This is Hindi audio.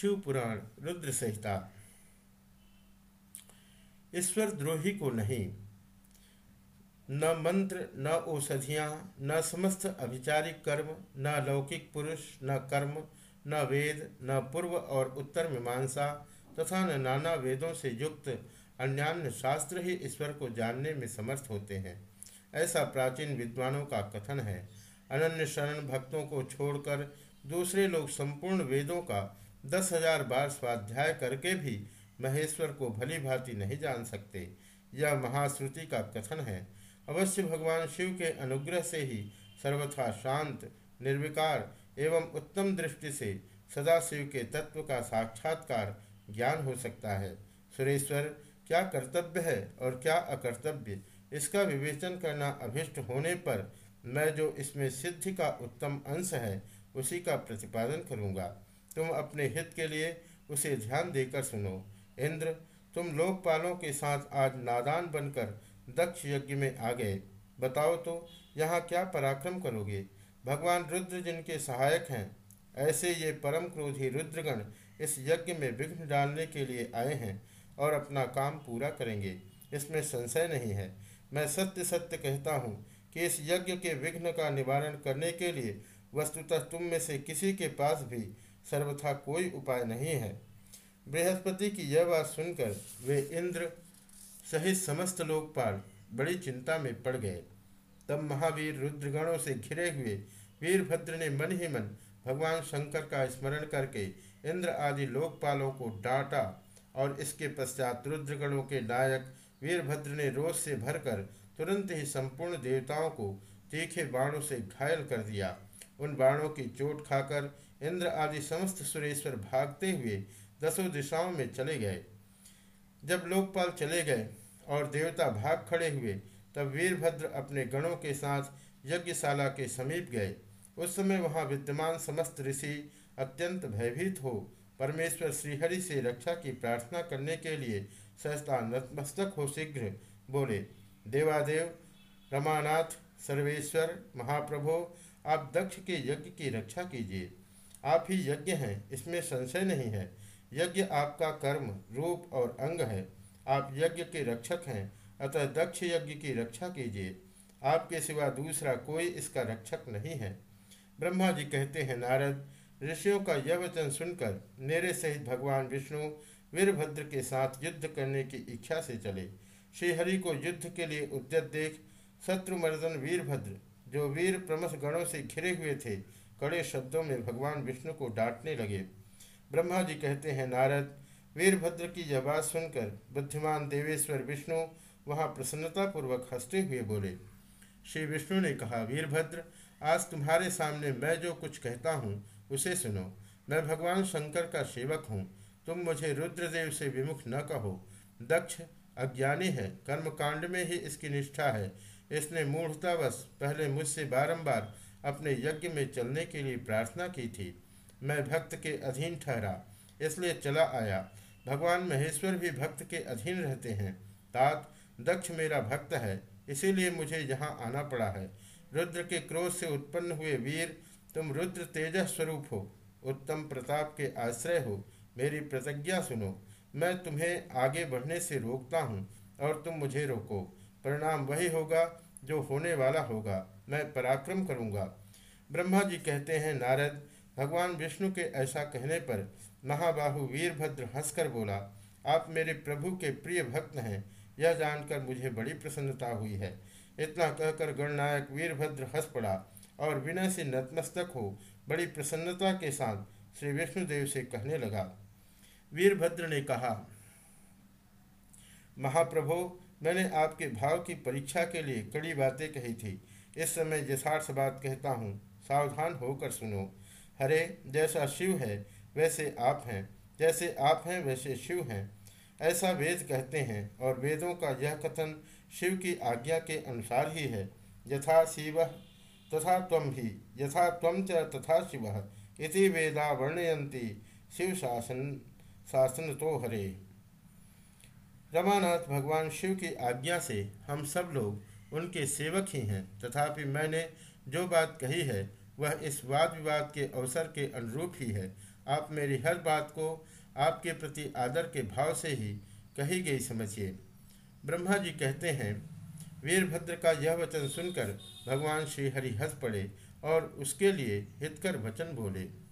शिव पुराण रुद्र संहिता। ईश्वर द्रोही को नहीं। न मंत्र, न औषधियाँ, न समस्त अभिचारिक कर्म, न लौकिक पुरुष, न कर्म, न वेद, न पूर्व और उत्तर मीमांसा तथा न नाना वेदों से युक्त अन्यान्य शास्त्र ही ईश्वर को जानने में समर्थ होते हैं। ऐसा प्राचीन विद्वानों का कथन है। अनन्य शरण भक्तों को छोड़कर दूसरे लोग संपूर्ण वेदों का दस हज़ार बार स्वाध्याय करके भी महेश्वर को भली भांति नहीं जान सकते। यह महाश्रुति का कथन है। अवश्य भगवान शिव के अनुग्रह से ही सर्वथा शांत, निर्विकार एवं उत्तम दृष्टि से सदा शिव के तत्व का साक्षात्कार ज्ञान हो सकता है। सुरेश्वर, क्या कर्तव्य है और क्या अकर्तव्य? इसका विवेचन करना अभिष्ट होने पर मैं जो इसमें सिद्धि का उत्तम अंश है, उसी का प्रतिपादन करूँगा। तुम अपने हित के लिए उसे ध्यान देकर सुनो। इंद्र, तुम लोकपालों के साथ आज नादान बनकर दक्ष यज्ञ में आ गए। बताओ तो यहाँ क्या पराक्रम करोगे? भगवान रुद्र जिनके सहायक हैं, ऐसे ये परम क्रोधी रुद्रगण इस यज्ञ में विघ्न डालने के लिए आए हैं और अपना काम पूरा करेंगे। इसमें संशय नहीं है। मैं सत्य सत्य कहता हूँ कि इस यज्ञ के विघ्न का निवारण करने के लिए वस्तुतः तुम में से किसी के पास भी सर्वथा कोई उपाय नहीं है। बृहस्पति की यह बात सुनकर वे इंद्र सहित समस्त लोकपाल बड़ी चिंता में पड़ गए। तब महावीर रुद्रगणों से घिरे हुए वीरभद्र ने मन ही मन भगवान शंकर का स्मरण करके इंद्र आदि लोकपालों को डांटा और इसके पश्चात रुद्रगणों के नायक वीरभद्र ने रोष से भरकर तुरंत ही संपूर्ण देवताओं को तीखे बाणों से घायल कर दिया। उन बाणों की चोट खाकर इंद्र आदि समस्त सुरेश्वर भागते हुए दसों दिशाओं में चले गए। जब लोकपाल चले गए और देवता भाग खड़े हुए, तब वीरभद्र अपने गणों के साथ यज्ञशाला के समीप गए। उस समय वहाँ विद्यमान समस्त ऋषि अत्यंत भयभीत हो, परमेश्वर श्रीहरि से रक्षा की प्रार्थना करने के लिए सहस्ता नतमस्तक हो शीघ्र बोले, देवादेव, रमानाथ, सर्वेश्वर, महाप्रभो आप दक्ष के यज्ञ की रक्षा कीजिए। आप ही यज्ञ हैं, इसमें संशय नहीं है। यज्ञ आपका कर्म, रूप और अंग है। आप यज्ञ के रक्षक हैं, अतः दक्ष यज्ञ की रक्षा कीजिए। आपके सिवा दूसरा कोई इसका रक्षक नहीं है। ब्रह्मा जी कहते हैं, नारद, ऋषियों का यह वचन सुनकर मेरे सहित भगवान विष्णु वीरभद्र के साथ युद्ध करने की इच्छा से चले। श्रीहरि को युद्ध के लिए उद्यत देख शत्रुमर्दन वीरभद्र जो वीर प्रमथ गणों से घिरे हुए थे, कड़े शब्दों में भगवान विष्णु को डांटने लगे। ब्रह्मा जी कहते हैं, नारद, वीरभद्र की यह बात सुनकर बुद्धिमान देवेश्वर विष्णु वहाँ प्रसन्नतापूर्वक हँसते हुए बोले। श्री विष्णु ने कहा, वीरभद्र, आज तुम्हारे सामने मैं जो कुछ कहता हूँ, उसे सुनो। मैं भगवान शंकर का सेवक हूँ। तुम मुझे रुद्रदेव से विमुख न कहो। दक्ष, अज्ञानी है। कर्मकांड में ही इसकी निष्ठा है। इसने मूढ़तावश पहले मुझसे बारंबार अपने यज्ञ में चलने के लिए प्रार्थना की थी। मैं भक्त के अधीन ठहरा, इसलिए चला आया। भगवान महेश्वर भी भक्त के अधीन रहते हैं। तात, दक्ष मेरा भक्त है, इसीलिए मुझे यहाँ आना पड़ा है। रुद्र के क्रोध से उत्पन्न हुए वीर, तुम रुद्र तेजह स्वरूप हो, उत्तम प्रताप के आश्रय हो। मेरी प्रतिज्ञा सुनो, मैं तुम्हें आगे बढ़ने से रोकता हूँ और तुम मुझे रोको। परिणाम वही होगा जो होने वाला होगा। मैं पराक्रम करूँगा। ब्रह्मा जी कहते हैं, नारद, भगवान विष्णु के ऐसा कहने पर महाबाहु वीरभद्र हंसकर बोला, आप मेरे प्रभु के प्रिय भक्त हैं। यह जानकर मुझे बड़ी प्रसन्नता हुई है। इतना कहकर गणनायक वीरभद्र हंस पड़ा और विनय से नतमस्तक हो बड़ी प्रसन्नता के साथ श्री विष्णुदेव से कहने लगा। वीरभद्र ने कहा, महाप्रभु मैंने आपके भाव की परीक्षा के लिए कड़ी बातें कही थी। इस समय यथार्थ बात कहता हूँ, सावधान होकर सुनो। हरे, जैसा शिव है, वैसे आप हैं। जैसे आप हैं, वैसे शिव हैं। ऐसा वेद कहते हैं और वेदों का यह कथन शिव की आज्ञा के अनुसार ही है। यथा शिव तथा तम भी यथा तम च तथा शिव इति वेदा वर्णयंती शिव शासन शासन तो हरे। रमानाथ भगवान शिव की आज्ञा से हम सब लोग उनके सेवक ही हैं। तथापि मैंने जो बात कही है, वह इस वाद विवाद के अवसर के अनुरूप ही है। आप मेरी हर बात को आपके प्रति आदर के भाव से ही कही गई समझिए। ब्रह्मा जी कहते हैं, वीरभद्र का यह वचन सुनकर भगवान श्री हरि हंस पड़े और उसके लिए हितकर वचन बोले।